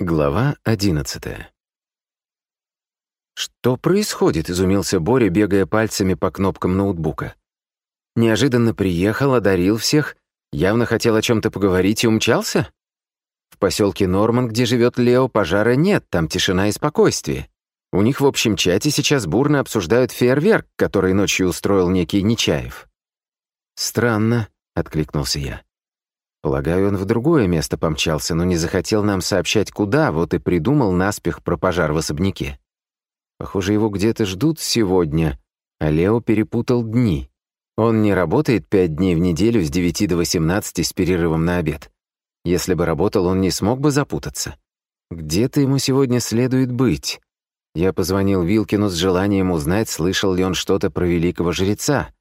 Глава одиннадцатая. «Что происходит?» — изумился Боря, бегая пальцами по кнопкам ноутбука. «Неожиданно приехал, одарил всех, явно хотел о чем то поговорить и умчался? В поселке Норман, где живет Лео, пожара нет, там тишина и спокойствие. У них в общем чате сейчас бурно обсуждают фейерверк, который ночью устроил некий Нечаев». «Странно», — откликнулся я. Полагаю, он в другое место помчался, но не захотел нам сообщать, куда, вот и придумал наспех про пожар в особняке. Похоже, его где-то ждут сегодня, а Лео перепутал дни. Он не работает пять дней в неделю с 9 до 18 с перерывом на обед. Если бы работал, он не смог бы запутаться. Где-то ему сегодня следует быть. Я позвонил Вилкину с желанием узнать, слышал ли он что-то про великого жреца.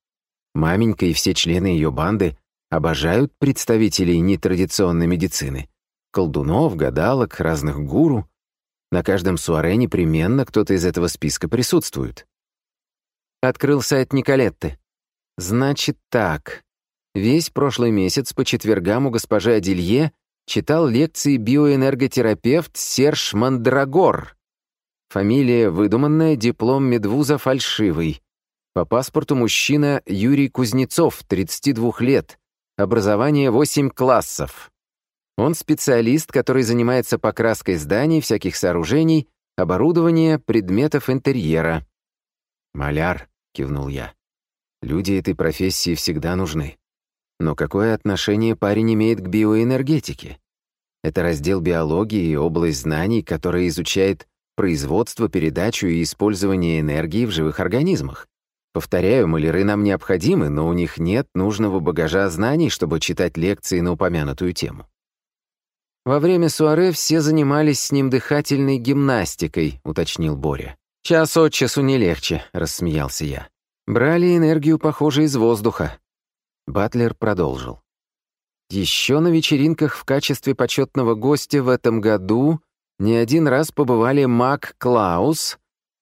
Маменька и все члены ее банды обожают представителей нетрадиционной медицины. Колдунов, гадалок, разных гуру. На каждом суаре непременно кто-то из этого списка присутствует. Открыл сайт Николетты. Значит так. Весь прошлый месяц по четвергам у госпожи Аделье читал лекции биоэнерготерапевт Серж Мандрагор. Фамилия выдуманная, диплом медвуза фальшивый. По паспорту мужчина Юрий Кузнецов, 32 лет, Образование 8 классов. Он специалист, который занимается покраской зданий, всяких сооружений, оборудования, предметов интерьера. «Маляр», — кивнул я. «Люди этой профессии всегда нужны. Но какое отношение парень имеет к биоэнергетике? Это раздел биологии и область знаний, которая изучает производство, передачу и использование энергии в живых организмах. Повторяю, маляры нам необходимы, но у них нет нужного багажа знаний, чтобы читать лекции на упомянутую тему. Во время суаре все занимались с ним дыхательной гимнастикой, уточнил Боря. Час от часу не легче, рассмеялся я. Брали энергию, похоже, из воздуха. Батлер продолжил. Еще на вечеринках в качестве почетного гостя в этом году не один раз побывали Мак Клаус,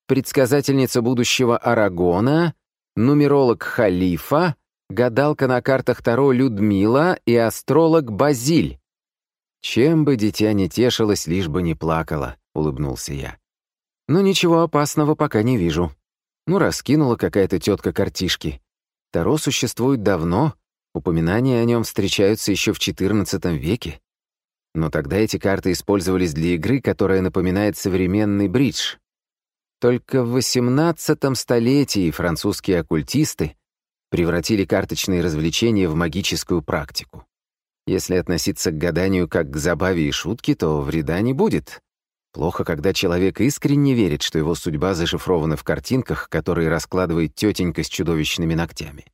предсказательница будущего Арагона, нумеролог Халифа, гадалка на картах Таро Людмила и астролог Базиль. «Чем бы дитя не тешилось, лишь бы не плакала», — улыбнулся я. «Но ничего опасного пока не вижу. Ну, раскинула какая-то тетка картишки. Таро существует давно, упоминания о нем встречаются еще в XIV веке. Но тогда эти карты использовались для игры, которая напоминает современный бридж. Только в XVIII столетии французские оккультисты превратили карточные развлечения в магическую практику. Если относиться к гаданию как к забаве и шутке, то вреда не будет. Плохо, когда человек искренне верит, что его судьба зашифрована в картинках, которые раскладывает тетенька с чудовищными ногтями.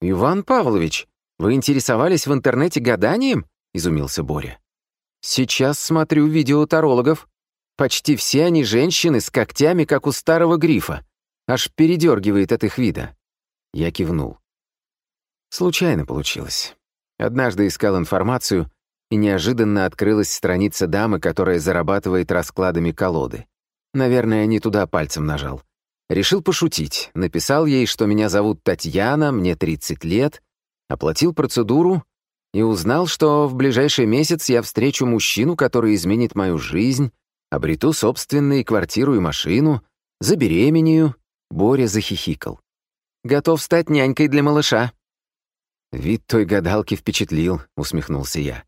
«Иван Павлович, вы интересовались в интернете гаданием?» — изумился Боря. «Сейчас смотрю видео тарологов. Почти все они женщины с когтями, как у старого грифа. Аж передергивает от их вида. Я кивнул. Случайно получилось. Однажды искал информацию, и неожиданно открылась страница дамы, которая зарабатывает раскладами колоды. Наверное, не туда пальцем нажал. Решил пошутить. Написал ей, что меня зовут Татьяна, мне 30 лет, оплатил процедуру и узнал, что в ближайший месяц я встречу мужчину, который изменит мою жизнь, Обрету собственные квартиру и машину, забеременею. Боря захихикал. Готов стать нянькой для малыша. Вид той гадалки впечатлил, усмехнулся я.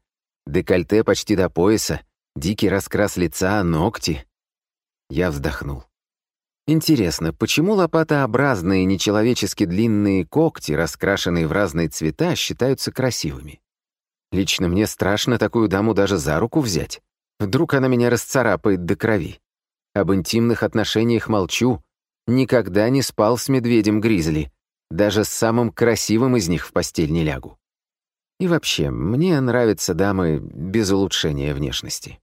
Декольте почти до пояса, дикий раскрас лица, ногти. Я вздохнул. Интересно, почему лопатообразные нечеловечески длинные когти, раскрашенные в разные цвета, считаются красивыми? Лично мне страшно такую даму даже за руку взять. Вдруг она меня расцарапает до крови. Об интимных отношениях молчу. Никогда не спал с медведем-гризли. Даже с самым красивым из них в постель не лягу. И вообще, мне нравятся дамы без улучшения внешности.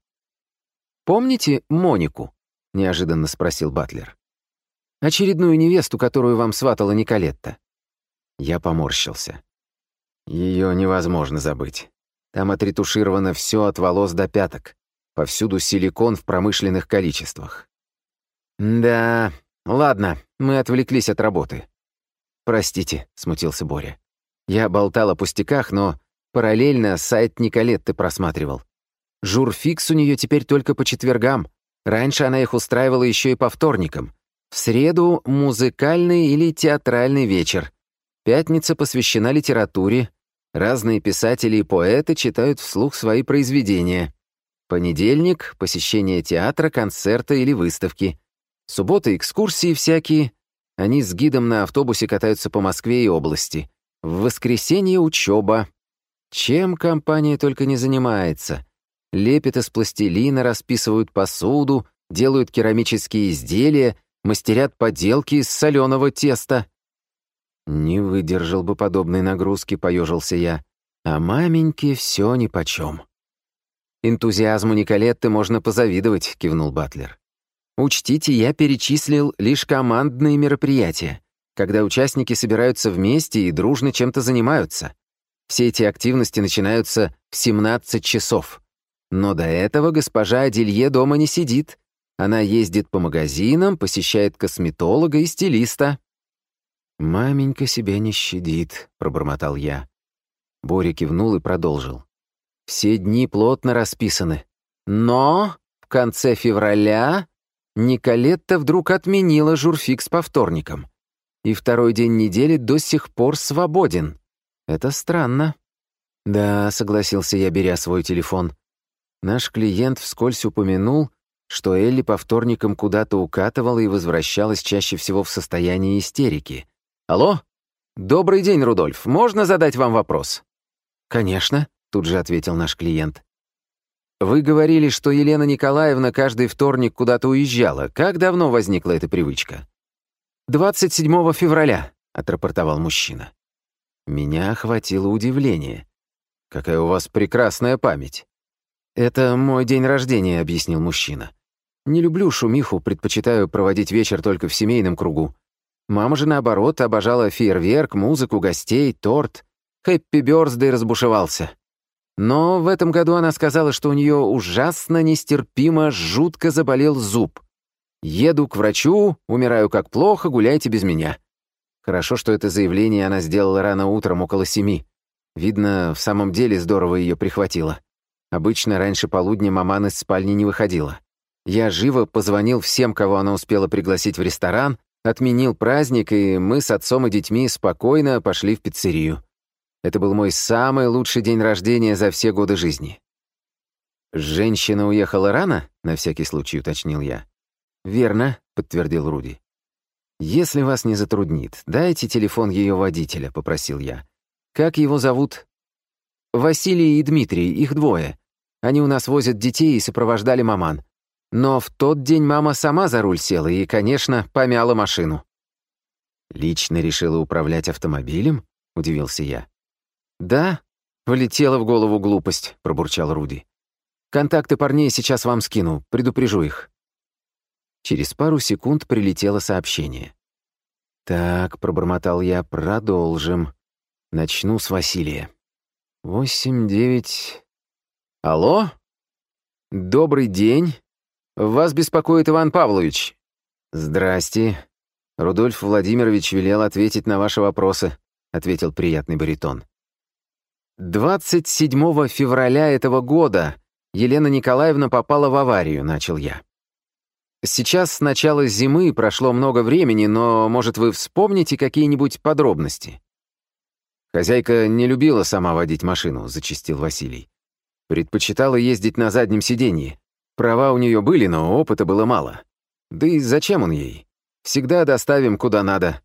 «Помните Монику?» — неожиданно спросил Батлер. «Очередную невесту, которую вам сватала Николетта». Я поморщился. Ее невозможно забыть. Там отретушировано все от волос до пяток. Повсюду силикон в промышленных количествах. «Да, ладно, мы отвлеклись от работы». «Простите», — смутился Боря. «Я болтал о пустяках, но параллельно сайт Николетты просматривал. Журфикс у нее теперь только по четвергам. Раньше она их устраивала еще и по вторникам. В среду — музыкальный или театральный вечер. Пятница посвящена литературе. Разные писатели и поэты читают вслух свои произведения. Понедельник — посещение театра, концерта или выставки. Суббота — экскурсии всякие. Они с гидом на автобусе катаются по Москве и области. В воскресенье — учеба. Чем компания только не занимается. Лепят из пластилина, расписывают посуду, делают керамические изделия, мастерят поделки из соленого теста. Не выдержал бы подобной нагрузки, поежился я. А маменьке все нипочем. «Энтузиазму Николетты можно позавидовать», — кивнул Батлер. «Учтите, я перечислил лишь командные мероприятия, когда участники собираются вместе и дружно чем-то занимаются. Все эти активности начинаются в 17 часов. Но до этого госпожа Аделье дома не сидит. Она ездит по магазинам, посещает косметолога и стилиста». «Маменька себя не щадит», — пробормотал я. Боря кивнул и продолжил. Все дни плотно расписаны. Но в конце февраля Николетта вдруг отменила журфикс по вторникам. И второй день недели до сих пор свободен. Это странно. Да, согласился я, беря свой телефон. Наш клиент вскользь упомянул, что Элли по вторникам куда-то укатывала и возвращалась чаще всего в состоянии истерики. «Алло? Добрый день, Рудольф. Можно задать вам вопрос?» «Конечно», тут же ответил наш клиент. «Вы говорили, что Елена Николаевна каждый вторник куда-то уезжала. Как давно возникла эта привычка?» «27 февраля», — отрапортовал мужчина. Меня охватило удивление. «Какая у вас прекрасная память!» «Это мой день рождения», — объяснил мужчина. «Не люблю шумиху, предпочитаю проводить вечер только в семейном кругу. Мама же, наоборот, обожала фейерверк, музыку, гостей, торт. Хэппи Бёрздей разбушевался. Но в этом году она сказала, что у нее ужасно, нестерпимо, жутко заболел зуб. «Еду к врачу, умираю как плохо, гуляйте без меня». Хорошо, что это заявление она сделала рано утром, около семи. Видно, в самом деле здорово ее прихватило. Обычно раньше полудня маман из спальни не выходила. Я живо позвонил всем, кого она успела пригласить в ресторан, отменил праздник, и мы с отцом и детьми спокойно пошли в пиццерию. Это был мой самый лучший день рождения за все годы жизни. «Женщина уехала рано?» — на всякий случай уточнил я. «Верно», — подтвердил Руди. «Если вас не затруднит, дайте телефон ее водителя», — попросил я. «Как его зовут?» «Василий и Дмитрий, их двое. Они у нас возят детей и сопровождали маман. Но в тот день мама сама за руль села и, конечно, помяла машину». «Лично решила управлять автомобилем?» — удивился я. «Да?» — влетела в голову глупость, — пробурчал Руди. «Контакты парней сейчас вам скину, предупрежу их». Через пару секунд прилетело сообщение. «Так», — пробормотал я, — «продолжим. Начну с Василия. Восемь, девять...» «Алло? Добрый день. Вас беспокоит Иван Павлович». «Здрасте. Рудольф Владимирович велел ответить на ваши вопросы», — ответил приятный баритон. 27 февраля этого года Елена Николаевна попала в аварию, начал я. Сейчас с начала зимы прошло много времени, но, может, вы вспомните какие-нибудь подробности? Хозяйка не любила сама водить машину, зачистил Василий. Предпочитала ездить на заднем сиденье. Права у нее были, но опыта было мало. Да и зачем он ей? Всегда доставим куда надо.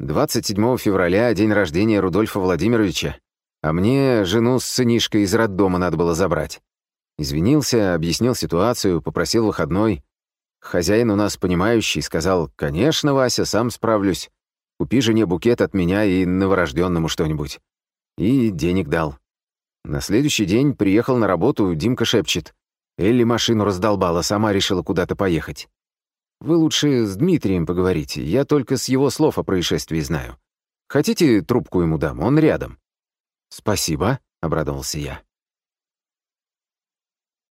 27 февраля — день рождения Рудольфа Владимировича. А мне жену с сынишкой из роддома надо было забрать. Извинился, объяснил ситуацию, попросил выходной. Хозяин у нас понимающий, сказал, «Конечно, Вася, сам справлюсь. Купи жене букет от меня и новорожденному что-нибудь». И денег дал. На следующий день приехал на работу, Димка шепчет. Элли машину раздолбала, сама решила куда-то поехать. Вы лучше с Дмитрием поговорите, я только с его слов о происшествии знаю. Хотите, трубку ему дам, он рядом. «Спасибо», — обрадовался я.